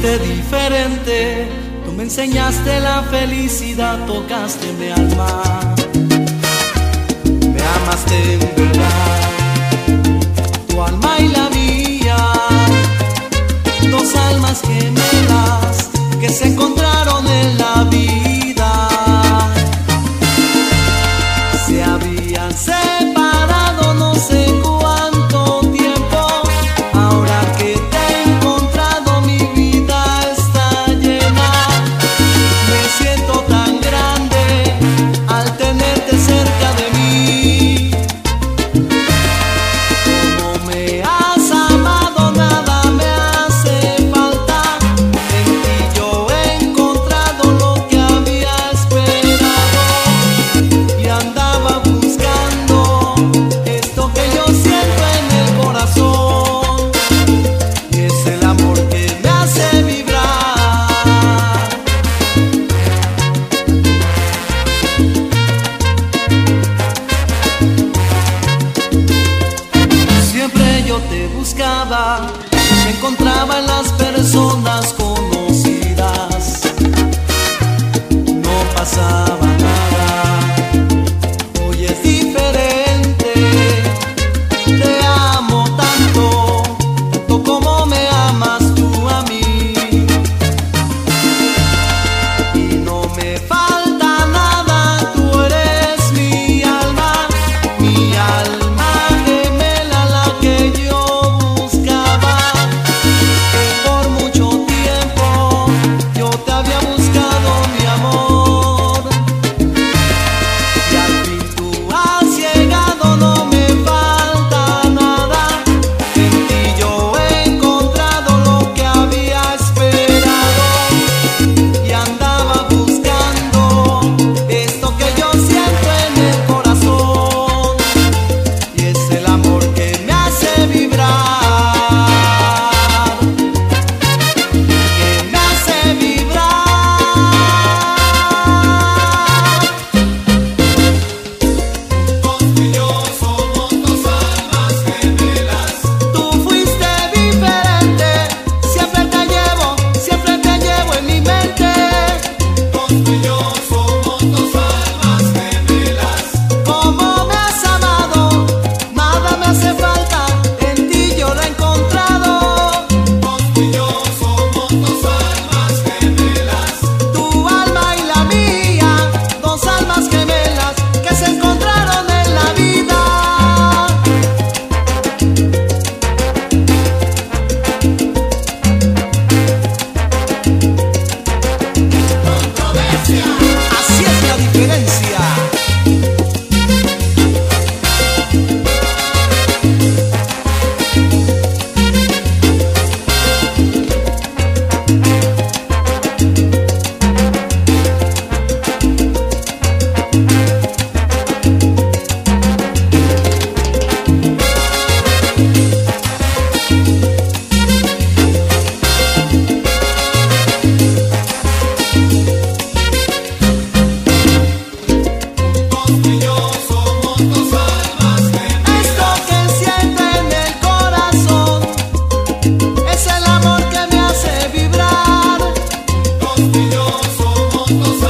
diferente. Tú me enseñaste la felicidad, tocaste mi alma. Me amaste en verdad. Tu alma y la mía. Dos almas gemelas que se encontraron. te buscaba, me encontraba en las personas conocidas. No pasaba nada, hoy es diferente. Te amo tanto, tanto como me amas tú a mí. Y no me falta nada, tú eres mi alma, mi alma. juntos